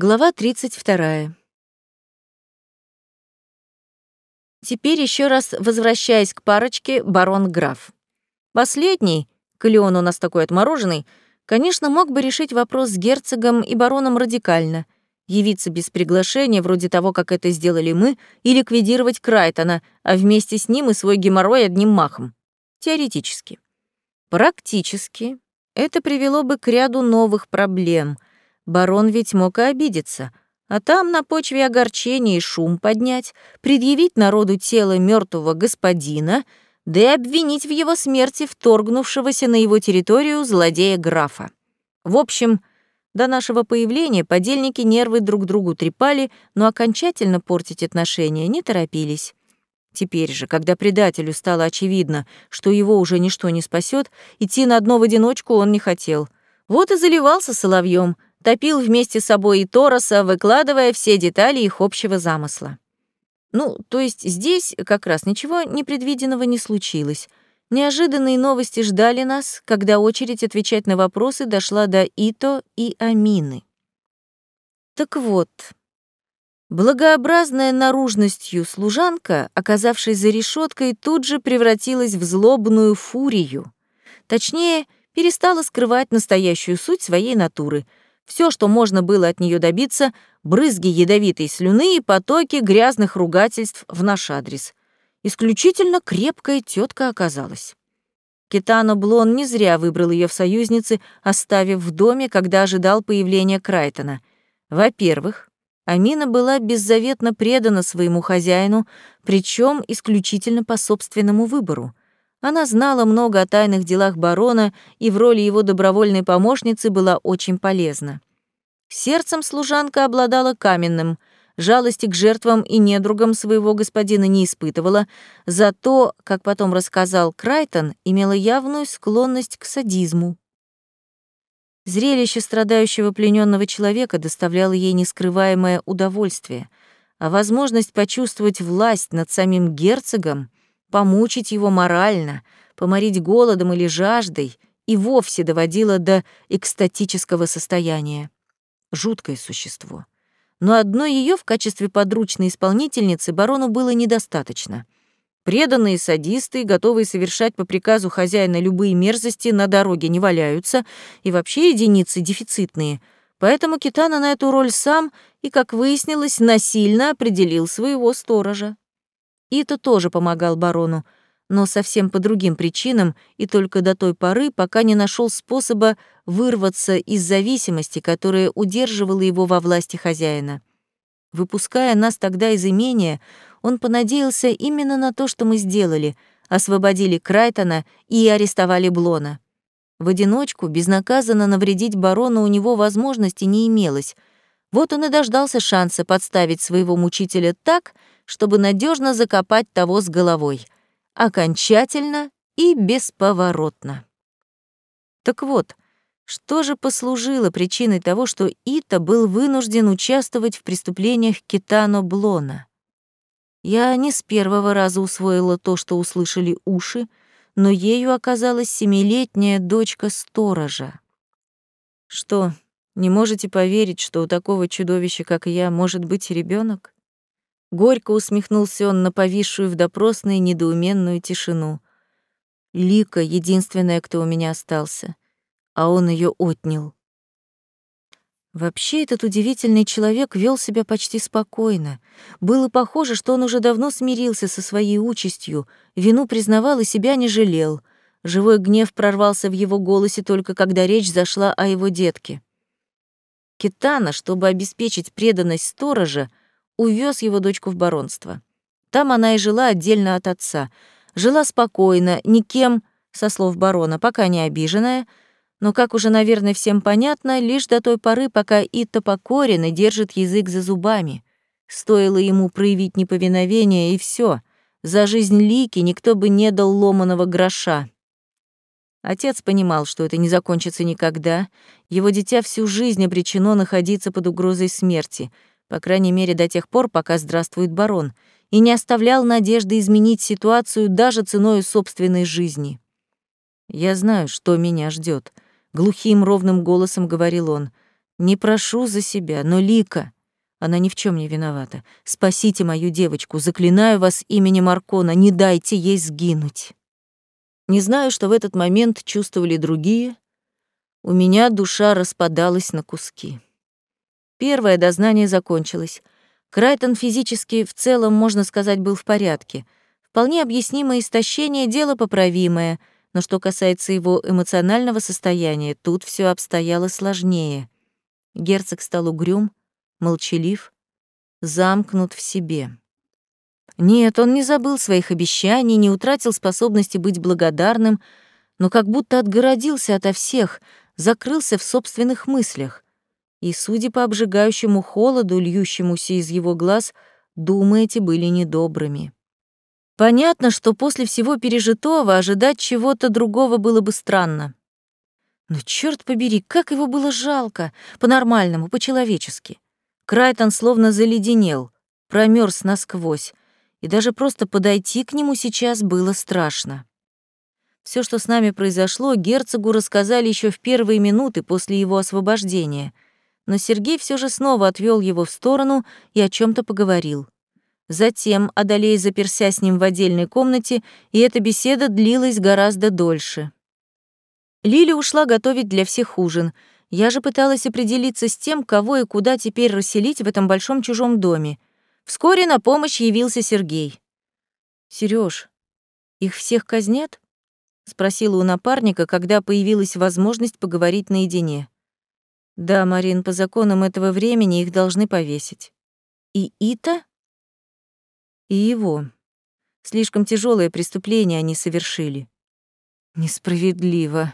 Глава 32. Теперь еще раз возвращаясь к парочке барон-граф. Последний, коли он у нас такой отмороженный, конечно, мог бы решить вопрос с герцогом и бароном радикально, явиться без приглашения, вроде того, как это сделали мы, и ликвидировать Крайтона, а вместе с ним и свой геморрой одним махом. Теоретически. Практически это привело бы к ряду новых проблем — Барон ведь мог и обидеться, а там на почве огорчения и шум поднять, предъявить народу тело мертвого господина, да и обвинить в его смерти вторгнувшегося на его территорию злодея-графа. В общем, до нашего появления подельники нервы друг другу трепали, но окончательно портить отношения не торопились. Теперь же, когда предателю стало очевидно, что его уже ничто не спасет, идти на дно в одиночку он не хотел. Вот и заливался соловьем, топил вместе с собой и Тороса, выкладывая все детали их общего замысла. Ну, то есть здесь как раз ничего непредвиденного не случилось. Неожиданные новости ждали нас, когда очередь отвечать на вопросы дошла до Ито и Амины. Так вот, благообразная наружностью служанка, оказавшись за решеткой, тут же превратилась в злобную фурию. Точнее, перестала скрывать настоящую суть своей натуры — все, что можно было от нее добиться, брызги ядовитой слюны и потоки грязных ругательств в наш адрес. Исключительно крепкая тетка оказалась. Китано Блон не зря выбрал ее в союзницы, оставив в доме, когда ожидал появления Крайтона. Во-первых, Амина была беззаветно предана своему хозяину, причем исключительно по собственному выбору. Она знала много о тайных делах барона и в роли его добровольной помощницы была очень полезна. Сердцем служанка обладала каменным, жалости к жертвам и недругам своего господина не испытывала, зато, как потом рассказал Крайтон, имела явную склонность к садизму. Зрелище страдающего плененного человека доставляло ей нескрываемое удовольствие, а возможность почувствовать власть над самим герцогом помучить его морально, поморить голодом или жаждой и вовсе доводила до экстатического состояния. Жуткое существо. Но одной ее в качестве подручной исполнительницы барону было недостаточно. Преданные садисты, готовые совершать по приказу хозяина любые мерзости, на дороге не валяются, и вообще единицы дефицитные. Поэтому Китана на эту роль сам и, как выяснилось, насильно определил своего сторожа. Ито тоже помогал барону, но совсем по другим причинам и только до той поры, пока не нашел способа вырваться из зависимости, которая удерживала его во власти хозяина. Выпуская нас тогда из имения, он понадеялся именно на то, что мы сделали, освободили Крайтона и арестовали Блона. В одиночку, безнаказанно навредить барону у него возможности не имелось. Вот он и дождался шанса подставить своего мучителя так, чтобы надежно закопать того с головой. Окончательно и бесповоротно. Так вот, что же послужило причиной того, что Ита был вынужден участвовать в преступлениях Китано Блона? Я не с первого раза усвоила то, что услышали уши, но ею оказалась семилетняя дочка сторожа. Что, не можете поверить, что у такого чудовища, как я, может быть ребенок? Горько усмехнулся он на повисшую в допросной недоуменную тишину. Лика — единственная, кто у меня остался, а он ее отнял. Вообще этот удивительный человек вел себя почти спокойно. Было похоже, что он уже давно смирился со своей участью, вину признавал и себя не жалел. Живой гнев прорвался в его голосе только когда речь зашла о его детке. Китана, чтобы обеспечить преданность сторожа, увез его дочку в баронство. Там она и жила отдельно от отца. Жила спокойно, никем, со слов барона, пока не обиженная, но, как уже, наверное, всем понятно, лишь до той поры, пока Итта покорен и держит язык за зубами. Стоило ему проявить неповиновение, и все. За жизнь Лики никто бы не дал ломаного гроша. Отец понимал, что это не закончится никогда. Его дитя всю жизнь обречено находиться под угрозой смерти — по крайней мере до тех пор, пока здравствует барон, и не оставлял надежды изменить ситуацию даже ценой собственной жизни. «Я знаю, что меня ждет, глухим ровным голосом говорил он. Не прошу за себя, но Лика, она ни в чем не виновата. Спасите мою девочку, заклинаю вас именем Аркона, не дайте ей сгинуть. Не знаю, что в этот момент чувствовали другие. У меня душа распадалась на куски. Первое дознание закончилось. Крайтон физически в целом, можно сказать, был в порядке. Вполне объяснимое истощение — дело поправимое, но что касается его эмоционального состояния, тут все обстояло сложнее. Герцог стал угрюм, молчалив, замкнут в себе. Нет, он не забыл своих обещаний, не утратил способности быть благодарным, но как будто отгородился ото всех, закрылся в собственных мыслях. И, судя по обжигающему холоду, льющемуся из его глаз, думы эти были недобрыми. Понятно, что после всего пережитого ожидать чего-то другого было бы странно. Но черт побери, как его было жалко, по-нормальному, по-человечески. Крайтон словно заледенел, промерз насквозь, и даже просто подойти к нему сейчас было страшно. Все, что с нами произошло, герцогу рассказали еще в первые минуты после его освобождения, но Сергей все же снова отвел его в сторону и о чем то поговорил. Затем Адалей заперся с ним в отдельной комнате, и эта беседа длилась гораздо дольше. Лили ушла готовить для всех ужин — я же пыталась определиться с тем, кого и куда теперь расселить в этом большом чужом доме. Вскоре на помощь явился Сергей. Сереж, их всех казнят?» — спросила у напарника, когда появилась возможность поговорить наедине. «Да, Марин, по законам этого времени их должны повесить. И Ита?» «И его. Слишком тяжелое преступление они совершили». «Несправедливо»,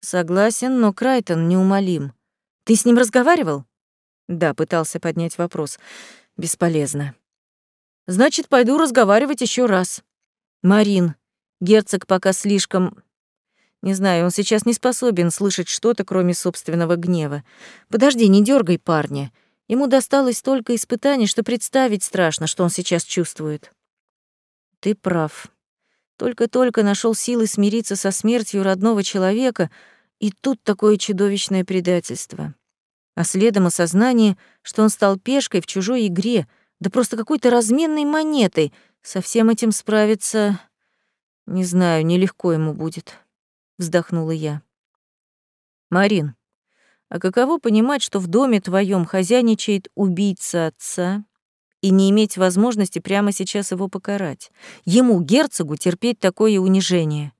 Согласен, но Крайтон неумолим. Ты с ним разговаривал? Да, пытался поднять вопрос. Бесполезно. Значит, пойду разговаривать еще раз. Марин, герцог пока слишком... Не знаю, он сейчас не способен слышать что-то, кроме собственного гнева. Подожди, не дергай парня. Ему досталось столько испытаний, что представить страшно, что он сейчас чувствует. Ты прав. Только-только нашел силы смириться со смертью родного человека, и тут такое чудовищное предательство. А следом осознание, что он стал пешкой в чужой игре, да просто какой-то разменной монетой. Со всем этим справиться, не знаю, нелегко ему будет, вздохнула я. Марин, а каково понимать, что в доме твоем хозяйничает убийца отца и не иметь возможности прямо сейчас его покарать. Ему, герцогу, терпеть такое унижение.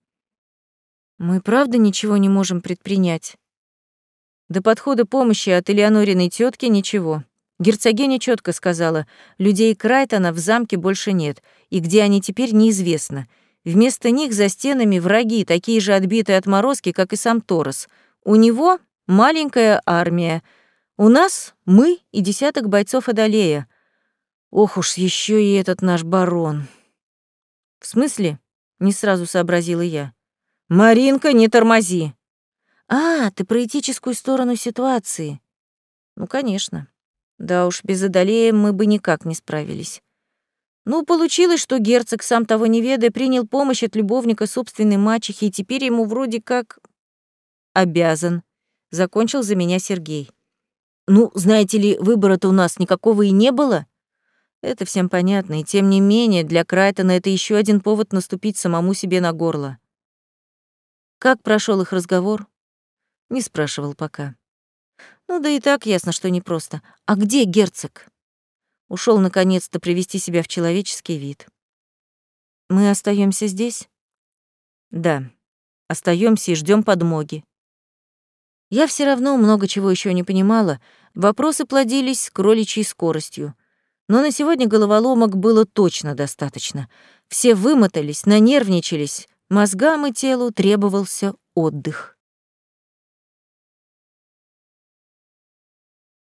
Мы правда ничего не можем предпринять? До подхода помощи от Элеонориной тетки ничего. Герцогиня четко сказала, людей Крайтона в замке больше нет, и где они теперь неизвестно. Вместо них за стенами враги, такие же отбитые отморозки, как и сам Торос. У него маленькая армия. У нас мы и десяток бойцов Адалея. Ох уж еще и этот наш барон. В смысле? Не сразу сообразила я. Маринка, не тормози. А, ты про этическую сторону ситуации. Ну, конечно. Да уж, без Адалея мы бы никак не справились. Ну, получилось, что герцог, сам того не ведая, принял помощь от любовника собственной мачехи, и теперь ему вроде как обязан. Закончил за меня Сергей. Ну, знаете ли, выбора-то у нас никакого и не было. Это всем понятно, и тем не менее для Крайтона это еще один повод наступить самому себе на горло. Как прошел их разговор? Не спрашивал пока. Ну да и так ясно, что непросто. А где герцог? Ушел наконец-то привести себя в человеческий вид. Мы остаемся здесь? Да, остаемся и ждем подмоги. Я все равно много чего еще не понимала, вопросы плодились кроличьей скоростью — но на сегодня головоломок было точно достаточно. Все вымотались, нанервничались, мозгам и телу требовался отдых.